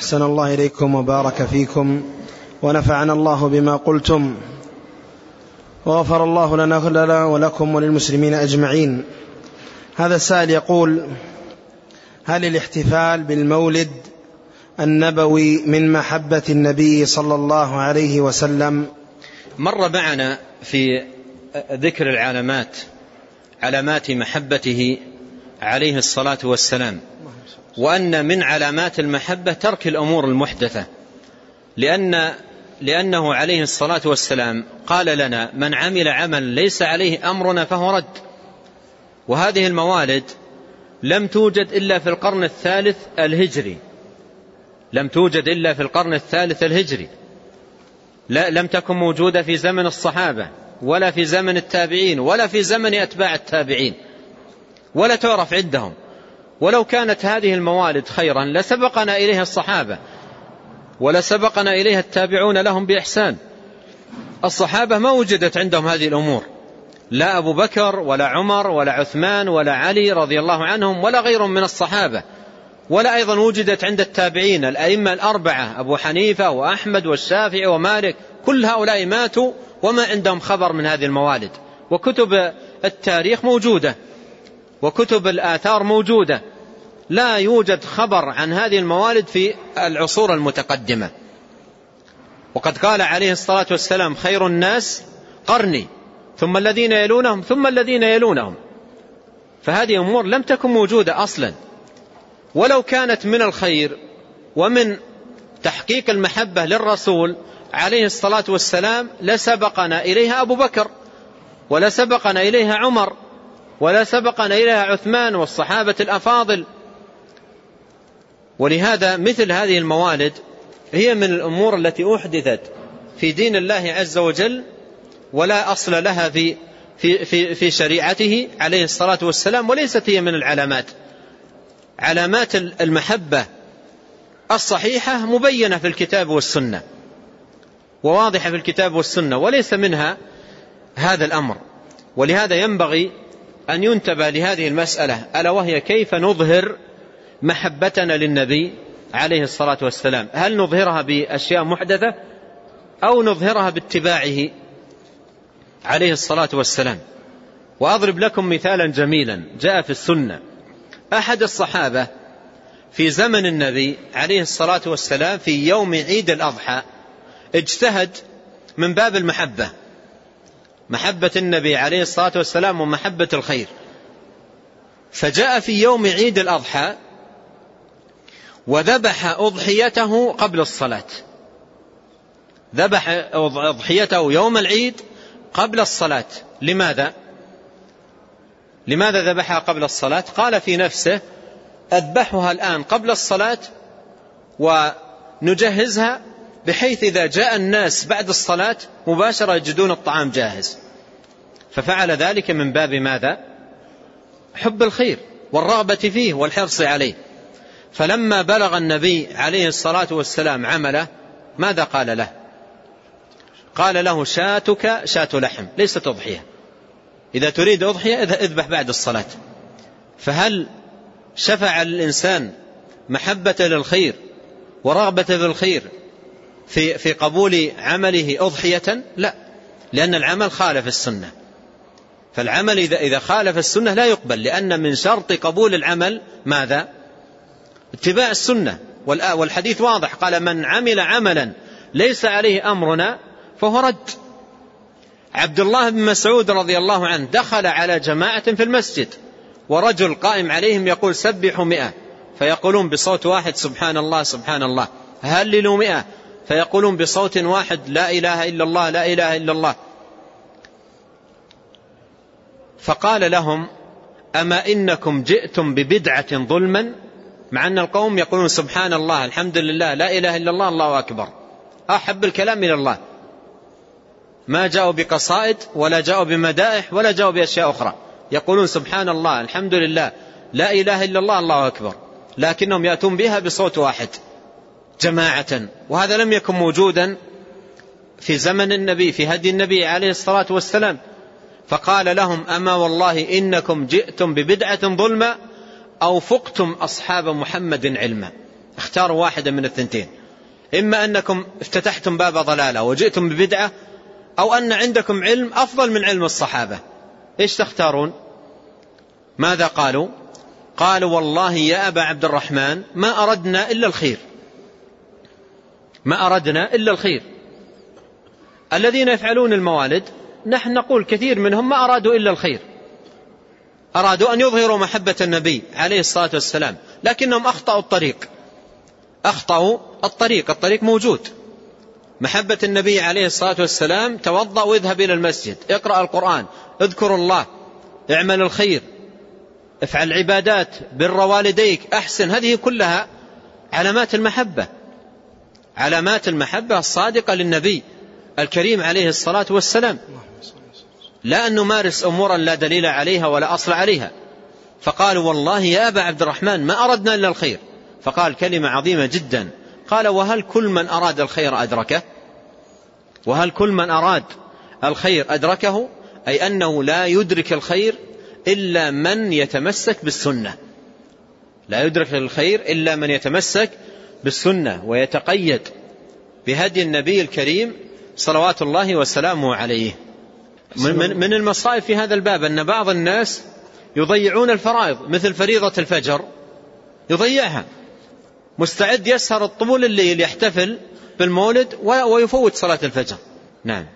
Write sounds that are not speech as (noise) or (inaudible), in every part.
أحسن الله إليكم وبارك فيكم ونفعنا الله بما قلتم وغفر الله لنا ولكم وللمسلمين أجمعين. هذا السائل يقول هل الاحتفال بالمولد النبوي من محبة النبي صلى الله عليه وسلم؟ مر معنا في ذكر العلامات علامات محبته عليه الصلاة والسلام. وأن من علامات المحبة ترك الأمور المحدثة. لأن لأنه عليه الصلاة والسلام قال لنا من عمل عمل ليس عليه أمرنا فهو رد وهذه الموالد لم توجد إلا في القرن الثالث الهجري. لم توجد إلا في القرن الثالث الهجري. لا لم تكن موجودة في زمن الصحابة ولا في زمن التابعين ولا في زمن أتباع التابعين. ولا تعرف عندهم. ولو كانت هذه الموالد خيرا لسبقنا إليها الصحابة. ولسبقنا إليها التابعون لهم بإحسان. الصحابة ما وجدت عندهم هذه الأمور. لا أبو بكر ولا عمر ولا عثمان ولا علي رضي الله عنهم ولا غيرهم من الصحابة. ولا أيضا وجدت عند التابعين الأئمة الأربعة أبو حنيفة وأحمد والشافعي ومالك. كل هؤلاء ماتوا وما عندهم خبر من هذه الموالد. وكتب التاريخ موجودة. وكتب الآثار موجودة. لا يوجد خبر عن هذه الموالد في العصور المتقدمة. وقد قال عليه الصلاة والسلام خير الناس قرني ثم الذين يلونهم ثم الذين يلونهم. فهذه أمور لم تكن موجودة أصلا. ولو كانت من الخير ومن تحقيق المحبة للرسول عليه الصلاة والسلام لسبقنا إليها أبو بكر ولسبقنا إليها عمر ولا سبقنا إليها عثمان والصحابة الأفاضل ولهذا مثل هذه الموالد هي من الأمور التي أحدثت في دين الله عز وجل ولا أصل لها في في في في شريعته عليه الصلاة والسلام وليست هي من العلامات. علامات المحبة الصحيحة مبينة في الكتاب والسنة وواضحة في الكتاب والسنة وليس منها هذا الأمر. ولهذا ينبغي أن ينتبه لهذه المسألة ألا وهي كيف نظهر محبتنا للنبي عليه الصلاة والسلام. هل نظهرها بأشياء محدثة أو نظهرها باتباعه عليه الصلاة والسلام؟ وأضرب لكم مثالا جميلا جاء في السنة. أحد الصحابة في زمن النبي عليه الصلاة والسلام في يوم عيد الأضحى اجتهد من باب المحبة. محبة النبي عليه الصلاة والسلام ومحبة الخير. فجاء في يوم عيد الأضحى وذبح أضحيته قبل الصلاة. ذبح أضحيته يوم العيد قبل الصلاة. لماذا؟ لماذا ذبحها قبل الصلاة؟ قال في نفسه أذبحها الآن قبل الصلاة ونجهزها بحيث إذا جاء الناس بعد الصلاة مباشرة يجدون الطعام جاهز. ففعل ذلك من باب ماذا؟ حب الخير والرغبة فيه والحرص عليه. فلما بلغ النبي عليه الصلاة والسلام عمله ماذا قال له؟ قال له شاتك شات لحم. ليست أضحية إذا تريد أضحية أذبح بعد الصلاة. فهل شفع الإنسان محبة للخير ورغبة في الخير في, في قبول عمله أضحية؟ لا لأن العمل خالف السنة. فالعمل إذا, إذا خالف السنة لا يقبل لأن من شرط قبول العمل ماذا؟ اتباع السنة والحديث واضح. قال من عمل عملا ليس عليه أمرنا فهو رد. عبد الله بن مسعود رضي الله عنه دخل على جماعة في المسجد ورجل قائم عليهم يقول سبحوا مئة. فيقولون بصوت واحد سبحان الله سبحان الله. هللوا مئة. فيقولون بصوت واحد لا إله إلا الله لا إله إلا الله. فقال لهم أما إنكم جئتم ببدعة ظلما مع أن القوم يقولون سبحان الله الحمد لله لا إله إلا الله الله أكبر. أحب الكلام إلى الله. ما جاءوا بقصائد ولا جاءوا بمدائح ولا جاءوا بأشياء أخرى. يقولون سبحان الله الحمد لله لا إله إلا الله الله أكبر. لكنهم يأتون بها بصوت واحد جماعة. وهذا لم يكن موجودا في زمن النبي في هدي النبي عليه الصلاة والسلام. فقال لهم أما والله إنكم جئتم ببدعة ظلمة أو فقتم أصحاب محمد علما. اختاروا واحدة من الثنتين. إما أنكم افتتحتم باب ضلالة وجئتم ببدعة أو أن عندكم علم أفضل من علم الصحابة. إيش تختارون؟ ماذا قالوا؟ قالوا والله يا أبا عبد الرحمن ما أردنا إلا الخير. ما أردنا إلا الخير. الذين يفعلون الموالد نحن نقول كثير منهم ما أرادوا إلا الخير. أرادوا أن يظهروا محبة النبي عليه الصلاة والسلام لكنهم أخطأوا الطريق. أخطأوا الطريق الطريق موجود. محبة النبي عليه الصلاة والسلام توضأ واذهب إلى المسجد اقرأ القرآن اذكر الله اعمل الخير افعل عبادات بر والديك أحسن. هذه كلها علامات المحبة. علامات المحبة الصادقة للنبي الكريم عليه الصلاة والسلام. لا أن نمارس أمورا لا دليل عليها ولا أصل عليها. فقالوا والله يا أبا عبد الرحمن ما أردنا إلا الخير. فقال كلمة عظيمة جدا. قال وهل كل من أراد الخير أدركه؟ وهل كل من أراد الخير أدركه؟ أي أنه لا يدرك الخير إلا من يتمسك بالسنة. لا يدرك الخير إلا من يتمسك بالسنة ويتقيد بهدي النبي الكريم صلوات الله وسلامه عليه. من, من المصائب في هذا الباب أن بعض الناس يضيعون الفرائض مثل فريضة الفجر يضيعها. مستعد يسهر الطول الليل يحتفل بالمولد ويفوت صلاة الفجر. نعم.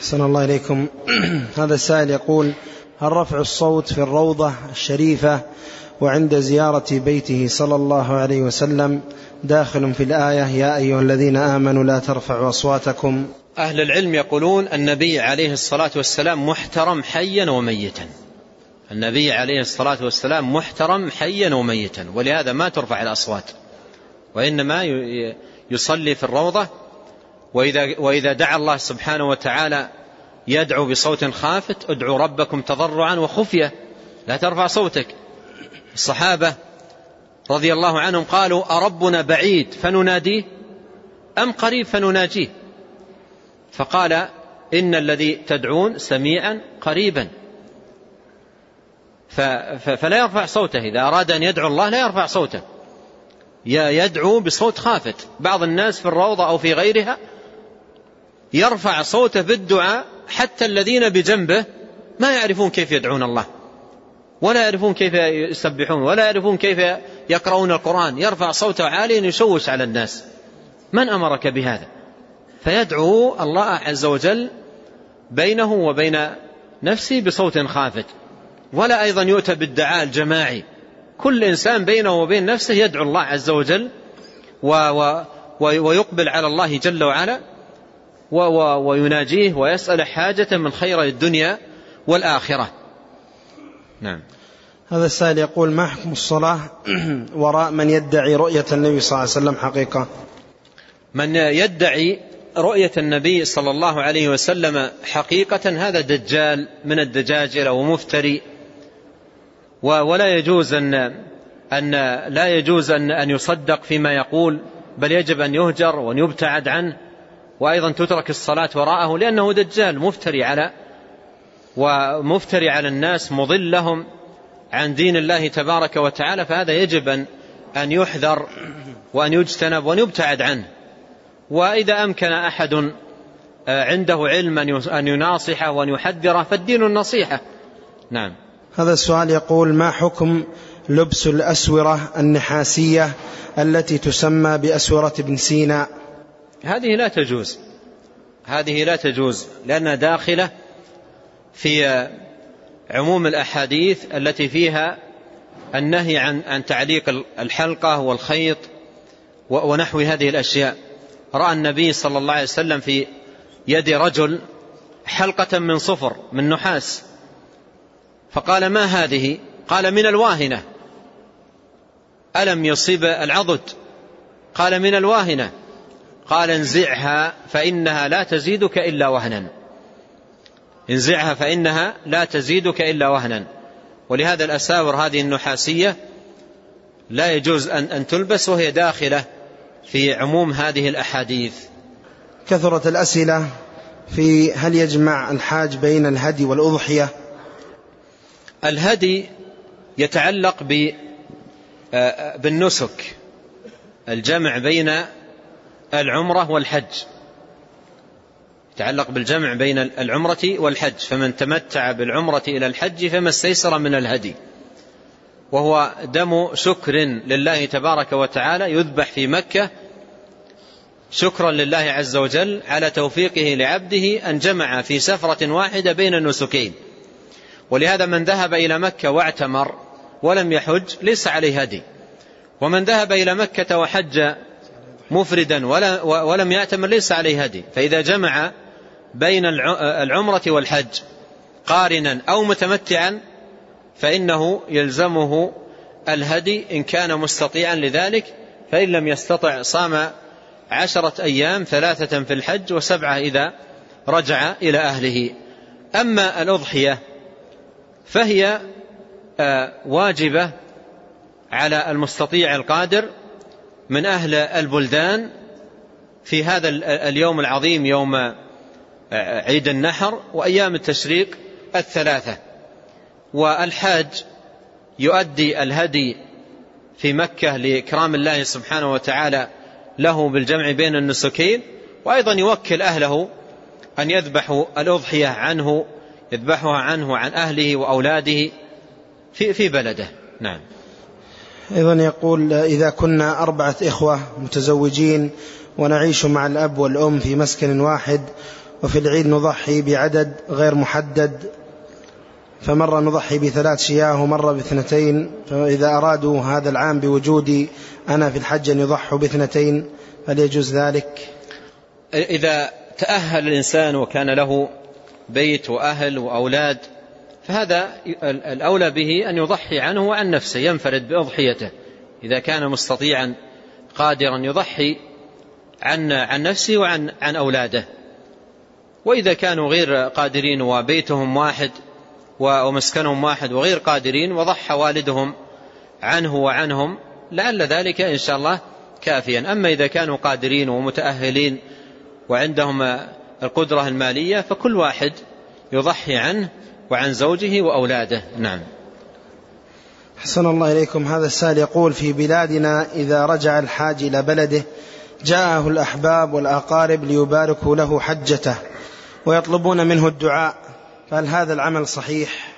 سن الله إليكم. (clears throat) هذا السائل يقول هل رفع الصوت في الروضة الشريفة وعند زيارة بيته صلى الله عليه وسلم داخل في الآية يا أيها الذين آمنوا لا ترفعوا أصواتكم. أهل العلم يقولون النبي عليه الصلاة والسلام محترم حيا وميتا. النبي عليه الصلاة والسلام محترم حيا وميتا ولهذا ما ترفع الأصوات وإنما يصلي في الروضة وإذا, وإذا دعا الله سبحانه وتعالى يدعو بصوت خافت ادعوا ربكم تضرعا وخفية لا ترفع صوتك. الصحابة رضي الله عنهم قالوا أربنا بعيد فنناديه؟ أم قريب فنناجيه؟ فقال إن الذي تدعون سميعا قريبا. فلا يرفع صوته إذا أراد أن يدعو الله لا يرفع صوته. يدعو بصوت خافت. بعض الناس في الروضة أو في غيرها يرفع صوته بالدعاء حتى الذين بجنبه ما يعرفون كيف يدعون الله. ولا يعرفون كيف يسبحون ولا يعرفون كيف يقرؤون القرآن. يرفع صوته عاليا يشوش على الناس. من أمرك بهذا؟ فيدعو الله عز وجل بينه وبين نفسه بصوت خافت. ولا أيضا يؤتى بالدعاء الجماعي. كل إنسان بينه وبين نفسه يدعو الله عز وجل و و ويقبل على الله جل وعلا و و ويناجيه ويسأل حاجة من خير الدنيا والآخرة. نعم. هذا السائل يقول ما حكم الصلاة (clears throat) وراء من يدعي رؤية النبي صلى الله عليه وسلم حقيقة؟ من يدعي رؤية النبي صلى الله عليه وسلم حقيقة هذا دجال من الدجاجلة ومفتري ولا يجوز أن أن لا يجوز أن أن يصدق فيما يقول بل يجب أن يهجر وأن يبتعد عنه وأيضا تترك الصلاة وراءه لأنه دجال مفتري على ومفتري على الناس مضل لهم عن دين الله تبارك وتعالى فهذا يجب أن أن يحذر وأن يجتنب وأن يبتعد عنه. وإذا أمكن أحد آه، عنده علم أن يناصحه وأن يحذره فالدين النصيحة. نعم. هذا السؤال يقول ما حكم لبس الأسورة النحاسية التي تسمى بأسورة ابن سينا؟ هذه لا تجوز. هذه لا تجوز لأنها داخلة في عموم الأحاديث التي فيها النهي عن عن تعليق الحلقة والخيط ونحو هذه الأشياء. رأى النبي صلى الله عليه وسلم في يد رجل حلقة من صفر من نحاس. فقال ما هذه؟ قال من الواهنة. ألم يصيب العضد؟ قال من الواهنة. قال انزعها فإنها لا تزيدك إلا وهنا. انزعها فإنها لا تزيدك إلا وهنا. ولهذا الأساور هذه النحاسية لا يجوز أن, أن تلبس وهي داخلة في عموم هذه الأحاديث. كثرت الأسئلة في هل يجمع الحاج بين الهدي والأضحية؟ الهدي يتعلق بالنسك الجمع بين العمرة والحج. يتعلق بالجمع بين العمرة والحج فمن تمتع بالعمرة إلى الحج فما استيسر من الهدي. وهو دم شكر لله تبارك وتعالى يذبح في مكة. شكرا لله عز وجل على توفيقه لعبده أن جمع في سفرة واحدة بين النسكين. ولهذا من ذهب إلى مكة واعتمر ولم يحج ليس عليه هدي. ومن ذهب إلى مكة وحج مفردا ولم يأتمر ليس عليه هدي. فإذا جمع بين العمرة والحج قارنا أو متمتعا فإنه يلزمه الهدي إن كان مستطيعا لذلك فإن لم يستطع صام عشرة أيام ثلاثة في الحج وسبعة إذا رجع إلى أهله. أما الأضحية فهي آه، واجبة على المستطيع القادر من أهل البلدان في هذا اليوم العظيم يوم عيد النحر وأيام التشريق الثلاثة. والحاج يؤدي الهدي في مكة لإكرام الله سبحانه وتعالى له بالجمع بين النسكين وأيضا يوكل أهله أن يذبحوا الأضحية عنه يذبحها عنه عن أهله وأولاده في, في بلده. نعم. أيضا يقول إذا كنا أربعة إخوة متزوجين ونعيش مع الأب والأم في مسكن واحد وفي العيد نضحي بعدد غير محدد فمرة نضحي بثلاث شياه ومرة باثنتين فإذا أرادوا هذا العام بوجودي أنا في الحج أن يضحوا باثنتين هل يجوز ذلك. إذا تأهل الإنسان وكان له بيت وأهل وأولاد فهذا الأولى به أن يضحي عنه وعن نفسه ينفرد بأضحيته. إذا كان مستطيعا قادرا يضحي عن عن نفسه وعن عن أولاده. وإذا كانوا غير قادرين وبيتهم واحد ومسكنهم واحد وغير قادرين وضحى والدهم عنه وعنهم لعل ذلك إن شاء الله كافيا. أما إذا كانوا قادرين ومتأهلين وعندهم القدرة المالية فكل واحد يضحي عنه وعن زوجه وأولاده. نعم. حسن الله إليكم. هذا السائل يقول في بلادنا إذا رجع الحاج إلى بلده جاءه الأحباب والأقارب ليباركوا له حجته. ويطلبون منه الدعاء. فهل هذا العمل صحيح؟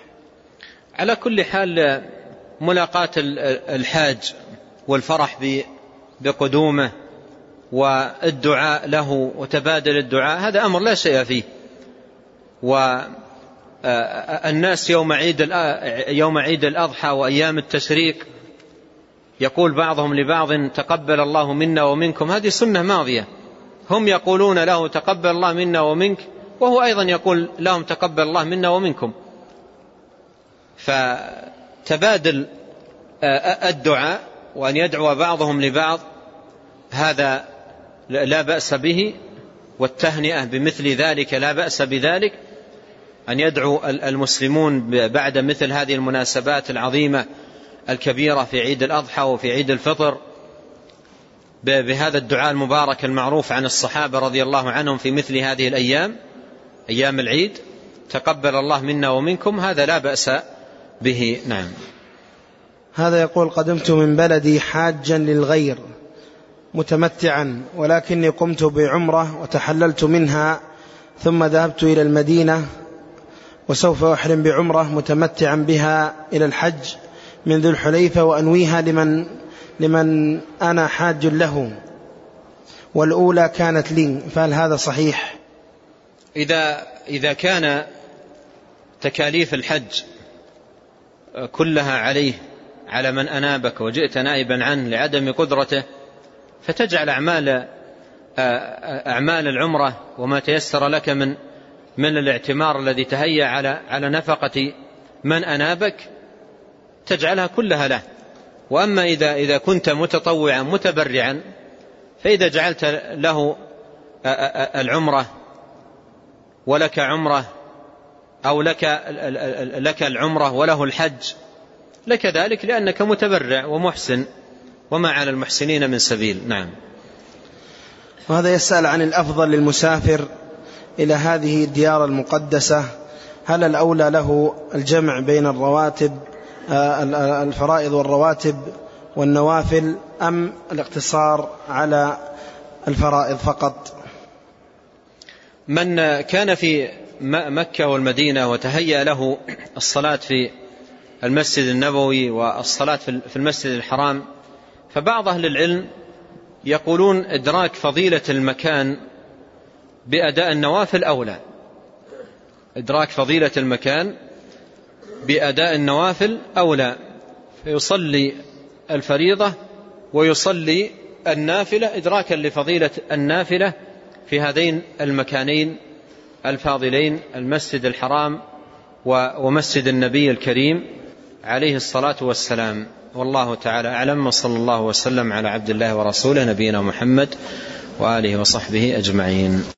على كل حال ملاقاة الحاج والفرح بقدومه والدعاء له وتبادل الدعاء هذا أمر لا شيء فيه. والناس يوم عيد يوم عيد الأضحى وأيام التشريق يقول بعضهم لبعض تقبل الله منا ومنكم. هذه سنة ماضية. هم يقولون له تقبل الله منا ومنك. وهو أيضا يقول لهم تقبل الله منا ومنكم. فتبادل الدعاء وأن يدعو بعضهم لبعض هذا لا بأس به والتهنئة بمثل ذلك لا بأس بذلك أن يدعو المسلمون بعد مثل هذه المناسبات العظيمة الكبيرة في عيد الأضحى وفي عيد الفطر بهذا الدعاء المبارك المعروف عن الصحابة رضي الله عنهم في مثل هذه الأيام. أيام العيد تقبل الله منا ومنكم هذا لا بأس به. نعم. هذا يقول قدمت من بلدي حاجا للغير متمتعا ولكني قمت بعمرة وتحللت منها ثم ذهبت إلى المدينة وسوف أحرم بعمرة متمتعا بها إلى الحج من ذو الحليفة وأنويها لمن, لمن أنا حاج له والأولى كانت لي فهل هذا صحيح؟ إذا, إذا كان تكاليف الحج كلها عليه على من أنابك وجئت نائبا عنه لعدم قدرته فتجعل أعمال أعمال العمرة وما تيسر لك من من الاعتمار الذي تهيأ على على نفقة من أنابك تجعلها كلها له. وأما إذا إذا كنت متطوعا متبرعا فإذا جعلت له العمرة ولك عمرة أو لك لك العمرة وله الحج. لك ذلك لأنك متبرع ومحسن وما على المحسنين من سبيل. نعم. وهذا يسأل عن الأفضل للمسافر إلى هذه الديار المقدسة. هل الأولى له الجمع بين الرواتب آه، الفرائض والرواتب والنوافل أم الاقتصار على الفرائض فقط؟ من كان في مكة والمدينة وتهيأ له الصلاة في المسجد النبوي والصلاة في المسجد الحرام فبعض أهل العلم يقولون إدراك فضيلة المكان بأداء النوافل أولى. إدراك فضيلة المكان بأداء النوافل أولى. فيصلي الفريضة ويصلي النافلة إدراكا لفضيلة النافلة في هذين المكانين الفاضلين المسجد الحرام ومسجد النبي الكريم عليه الصلاة والسلام. والله تعالى أعلم وصلى الله وسلم على عبد الله ورسوله نبينا محمد وآله وصحبه أجمعين.